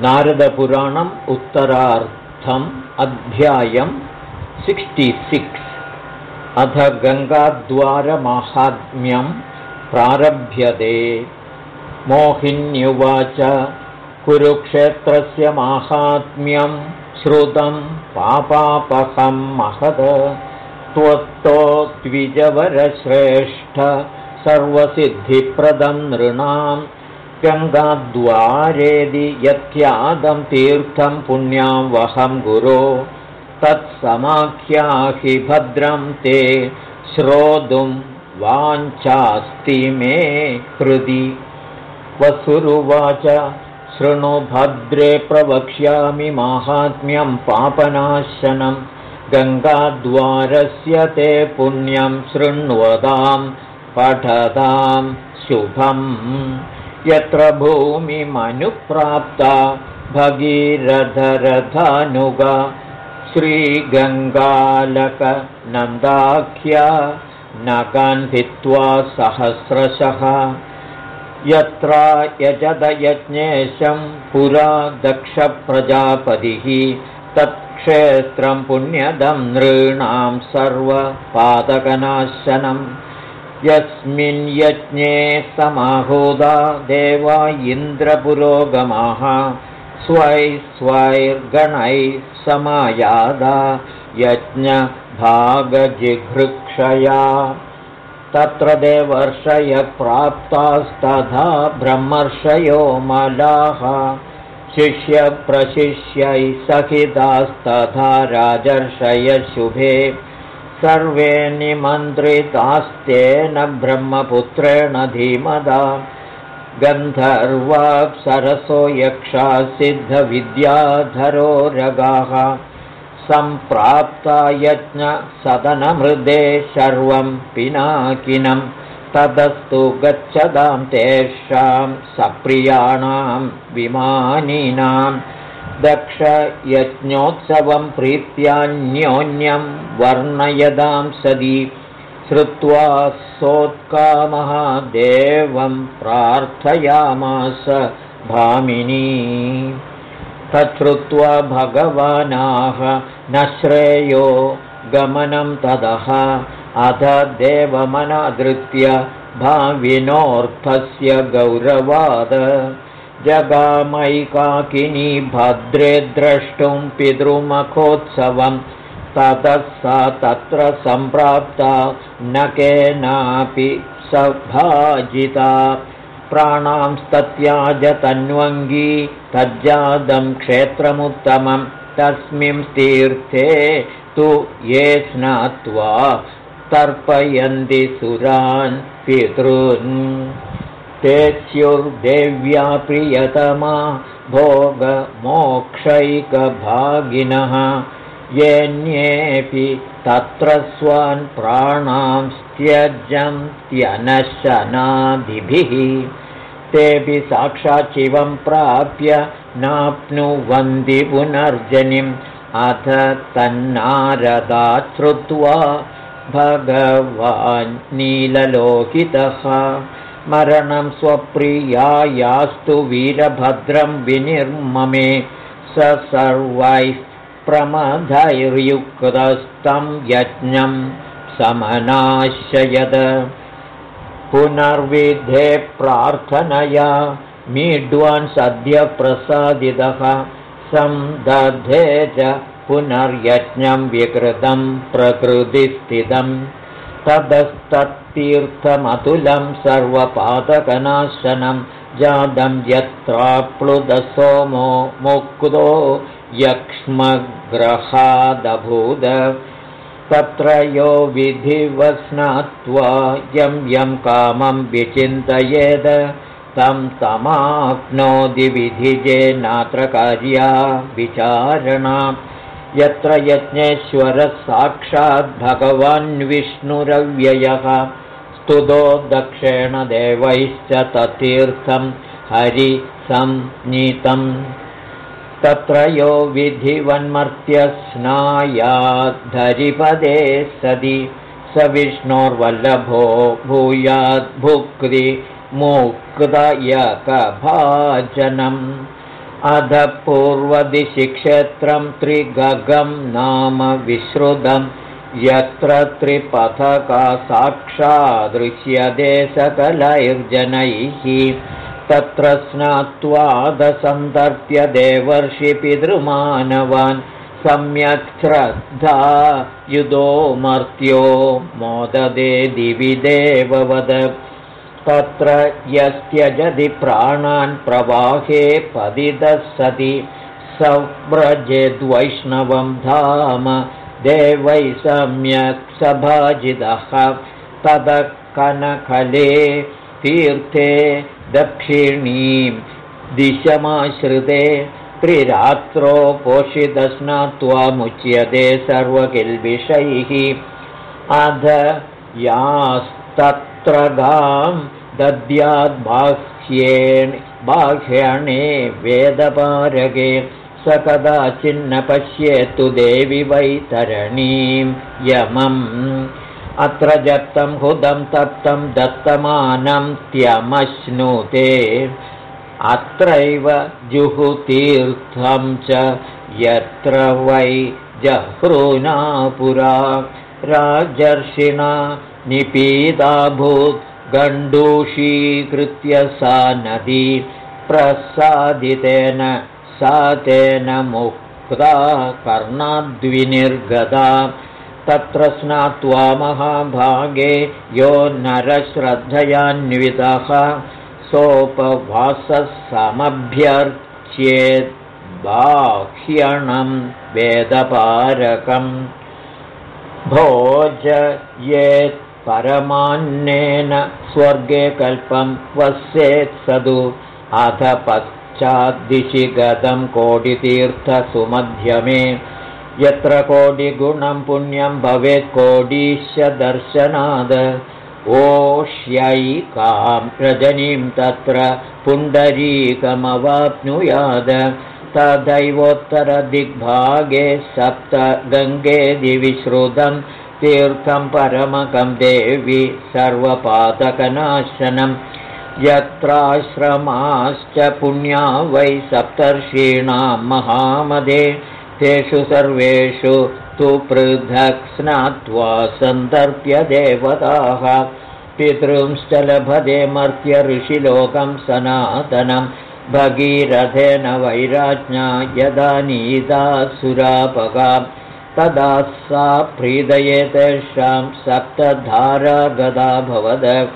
नारदपुराणम् उत्तरार्थम् अध्यायम् सिक्स्. अथ गङ्गाद्वारमाहात्म्यं प्रारभ्यते। मोहिन्युवाच कुरुक्षेत्रस्य माहात्म्यं श्रुतं पापापहं महद। त्वत्तो द्विजवरश्रेष्ठ सर्वसिद्धिप्रदं नृणां गङ्गाद्वारेदि यत्यादं तीर्थं पुण्यां वहं गुरो। तत्समाख्याहि भद्रं ते श्रोतुं वाञ्छास्ति मे हृदि वसुरुवाच शृणु भद्रे प्रवक्ष्यामि माहात्म्यं पापनाशनं। गङ्गाद्वारस्य ते पुण्यं शृण्वतां पठतां शुभम् यत्र भूमिमनुप्राप्ता भगीरथरथानुगा श्रीगङ्गालकनन्दाख्या भित्त्वा सहस्रशः। यत्रा यजदयज्ञेशं पुरा दक्षप्रजापतिः तत्क्षेत्रं पुण्यदं नृणां सर्वपादकनाशनं यस्मिन् यज्ञे समाहूदा देवा इन्द्रपुरोगमाः स्वै स्वैर्गणैः समायादा यज्ञभागजिघृक्षया। तत्र देवर्षयप्राप्तास्तथा ब्रह्मर्षयो मलाः शिष्यप्रशिष्यै सहितास्तथा राजर्षयशुभे सर्वे निमन्त्रितास्तेन ब्रह्मपुत्रेण धीमदा। गन्धर्वाप्सरसो यक्षा सिद्धविद्याधरो रगाः। सम्प्राप्ता यज्ञसदनमृदे सर्वं पिनाकिनं। ततस्तु गच्छतां तेषां सप्रियाणां विमानिनां। दक्षयज्ञोत्सवं प्रीत्यान्योन्यं वर्णयदां सदी। श्रुत्वा सोत्कामः देवं प्रार्थयामास भामिनी। तच्छ्रुत्वा भगवानाः न श्रेयो गमनं ततः अथ देवमनादृत्य भाविनोऽर्थस्य गौरवाद। जगामैकाकिनी भद्रे द्रष्टुं पितृमखोत्सवम् ततः सा तत्र सम्प्राप्ता न केनापि सभाजिता। तन्वङ्गी तज्जातं क्षेत्रमुत्तमं तस्मिन् तीर्थे तु ये स्नात्वा तर्पयन्ति सुरान् पितॄन्। ते स्युर्देव्या प्रियतमा भोगमोक्षैकभागिनः येऽन्येऽपि तत्र स्वान् प्राणां त्यजन्त्यनशनादिभिः। तेऽपि साक्षात् शिवं प्राप्य नाप्नुवन्ति पुनर्जनिम्। अथ तन्नारदात् श्रुत्वा भगवान् नीललोकितः। मरणं स्वप्रियायास्तु वीरभद्रं विनिर्ममे स सर्वैः प्रमधैर्युक्तस्तं यज्ञं समनाशयद। पुनर्विधे प्रार्थनया मीड्वान् सद्य प्रसादितः संदधे च पुनर्यज्ञं विकृतं प्रकृतिस्थितं। ततस्तत्तीर्थमतुलं सर्वपादकनाशनं जातं यत्राप्लुदसोमो मुक्तो यक्ष्मग्रहादभूद। तत्र यो विधिवस्नात्वा यं यं कामं विचिन्तयेद। तं तमाप्नोति विधिजेनात्र कार्या विचारणा। यत्र यज्ञेश्वरः साक्षाद्भगवान् विष्णुरव्ययः। स्तुतो दक्षेण देवैश्च ततीर्थं हरिसंनीतम् तत्र यो विधिवन्मर्त्यस्नायाद्धरिपदे सदि स विष्णोर्वल्लभो भूयाद्भुक्ति मुक्तयकभाजनम्। अध पूर्वदिशि क्षेत्रं त्रिगगं नाम विश्रुतं। यत्र त्रिपथका साक्षादृश्यते सकलैर्जनैः तत्र स्नात्वादसन्दर्प्य देवर्षि पितृमानवान् सम्यक् श्रद्धा युधो मर्त्यो मोददे दिवि देववद। तत्र यस्त्यजति प्राणान् प्रवाहे पदितः सति सव्रजेद्वैष्णवं धाम। देवै सम्यक् सभाजितः। तद कनकले तीर्थे दक्षिणीं दिशमाश्रिते त्रिरात्रो पोषितस्नात्वामुच्यते सर्वकिल्बिषैः। अध यास्तत्र गां दद्याद्बाह्येण बाह्यणे वेदपारगे स कदाचिन्न पश्येत्तु देवि वैतरणीं यमम् अत्र जप्तं हुदं तप्तं दत्तमानं त्यमश्नुते। अत्रैव जुहुतीर्थं च यत्र वै जह्रुना पुरा राजर्षिणा निपीताभूत् गण्डूषीकृत्य सा नदी प्रसादितेन सा तेन मुक्ता कर्णाद्विनिर्गता तत्र स्नात्वा महाभागे यो नरश्रद्धयान्वितः सोपवासः समभ्यर्च्येत् बाह्यणं वेदपारकम् भोज येत् परमान्नेन स्वर्गे कल्पं वस्येत् सदु अथ पश्चाद्दिशि गतं कोटितीर्थसुमध्यमे यत्र कोटिगुणं पुण्यं भवेत् कोडीश दर्शनाद ओष्यैकां रजनीं तत्र पुण्डरीकमवाप्नुयाद। तदैवोत्तरदिग्भागे सप्त गङ्गे दिविश्रुतं तीर्थं परमकं देवि सर्वपातकनाशनं यत्राश्रमाश्च पुण्या वै सप्तर्षीणां महामदे तेषु सर्वेषु तु पृथक् स्नात्वा सन्दर्प्य देवताः। पितृंश्च लभते मर्त्य ऋषिलोकं सनातनं। भगीरथेन वैराज्ञा यदा नीता सुरापगा। तदा सा प्रीदये तेषां सप्तधारा गदा भवद।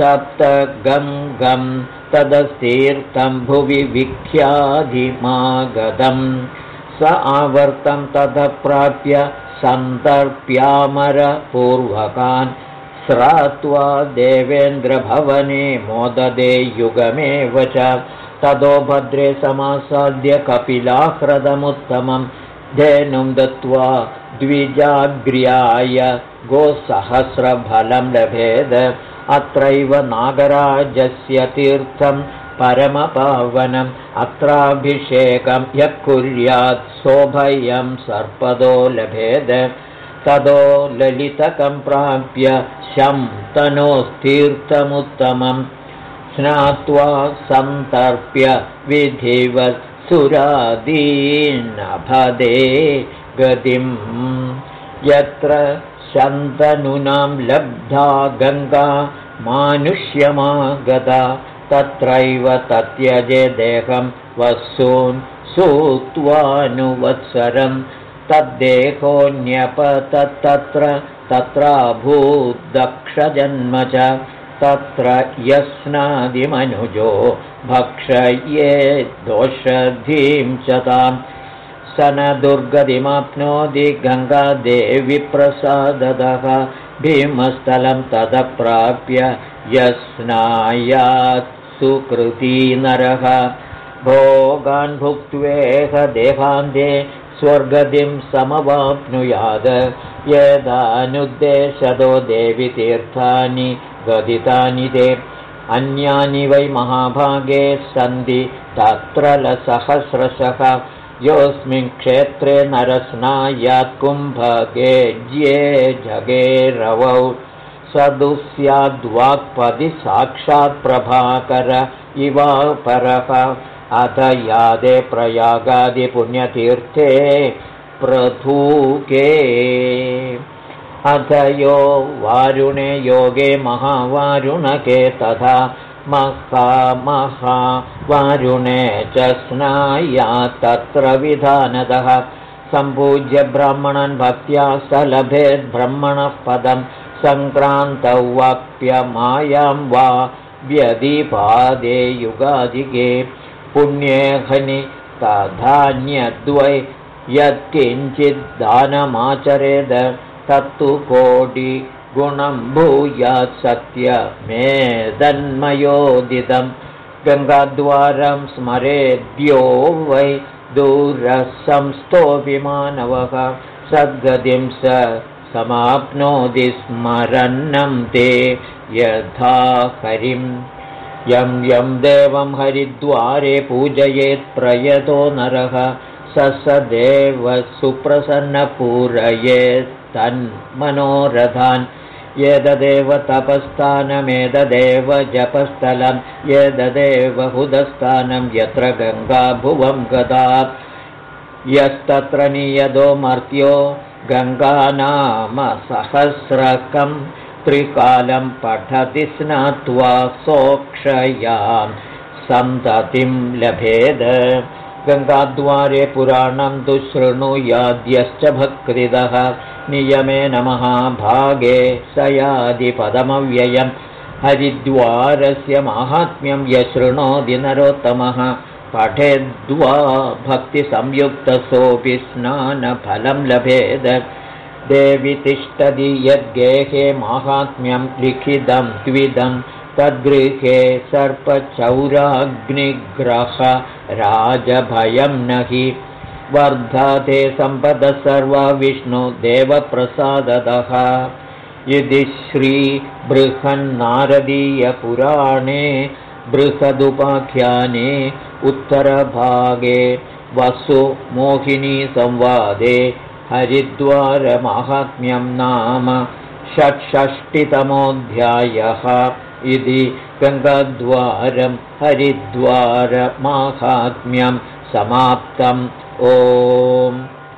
सप्त गं गं तदस्तीर्थं भुवि विख्याधिमागतम् स आवर्तं ततः प्राप्य सन्तर्प्यामरपूर्वकान् श्रात्वा देवेन्द्रभवने मोददे युगमेव च ततो भद्रे समासाद्य कपिलाह्रदमुत्तमं धेनुं दत्त्वा द्विजाग्र्याय गोसहस्रफलं लभेद। अत्रैव नागराजस्य तीर्थं परमपावनम् अत्राभिषेकं यः कुर्यात् सोभयं सर्पदो लभेद। तदो ललितकं प्राप्य शं तनोस्तीर्थमुत्तमं स्नात्वा सन्तर्प्य विधिवत् सुरादीन्नभदे गतिम्। यत्र शन्तनूनां लब्धा गङ्गा मानुष्यमागता तत्रैव तत्यजे देहं वस्सून् सूत्वानुवत्सरं तद्देहोऽन्यपतत्तत्र तत्राभूद्दक्षजन्म च तत्र यस्नादिमनुजो भक्षये दोषधीं च तां। स न दुर्गतिमाप्नोति गङ्गादेविप्रसादतः भीमस्थलं तदप्राप्य यस्नायात् सुकृती नरः भोगान् भुक्त्वेह देहान्ते स्वर्गतिं समवाप्नुयाद। यदानुद्देशतो देवि तीर्थानि गदितानि ते। अन्यानि वै महाभागे सन्ति तत्र लसहस्रशः योऽस्मिन् क्षेत्रे नरस्नायात् कुम्भगे ज्ये जगे रवौ सदु स्याद्वाक्पदि साक्षात् प्रभाकर इवापरः अथ यादे प्रयागादिपुण्यतीर्थे प्रथूके अथ यो वारुणे योगे महावारुणके तथा महामहावारुणे च स्नाया तत्र विधानतः। सम्पूज्य ब्राह्मणन् भक्त्या स लभेद्ब्रह्मणः पदं सङ्क्रान्तौ वाप्यमायां वा व्यधिपादे युगादिके पुण्येहनि तथान्यद्वै यत्किञ्चिद्दानमाचरेद तत्तु कोटिगुणं भूयात् सत्यमेदन्मयोदितं गङ्गाद्वारं स्मरेद्यो वै दूरसंस्थोऽपि मानवः सद्गतिं स समाप्नोति स्मरन्नं ते यथा हरिं। यं यं देवं हरिद्वारे पूजयेत् प्रयतो नरः। स स देव सुप्रसन्नपूरयेत्तन्मनोरथान् यददेव तपस्थानमेतदेव जपस्थलं यददेव हुदस्थानं यत्र गङ्गाभुवं गदा। यस्तत्र नियदो मर्त्यो गङ्गानामसहस्रकं त्रिकालं पठति स्नात्वा सोक्षयां सन्ततिं लभेद। गङ्गाद्वारे पुराणं दुःशृणुयाद्यश्च भक्तिदः। नियमे नमः भागे स यादिपदमव्ययम् हरिद्वारस्य माहात्म्यं यशृणोति नरोत्तमः पठेद्वा भक्तिसंयुक्तसोऽपि स्नानफलं लभेद। देवि तिष्ठति यद्गेहे माहात्म्यं लिखितं द्विदं तद्गृहे सर्पचौराग्निग्रह राजभयं न हि वर्धते सम्पदः सर्वा विष्णुदेवप्रसादतः यदि श्रीबृहन्नारदीयपुराणे बृहदुपाख्याने उत्तरभागे वसुमोहिनीसंवादे हरिद्वारमाहात्म्यं नाम षट्षष्टितमोऽध्यायः इति गङ्गाद्वारं हरिद्वारमाहात्म्यं समाप्तम्। ओम्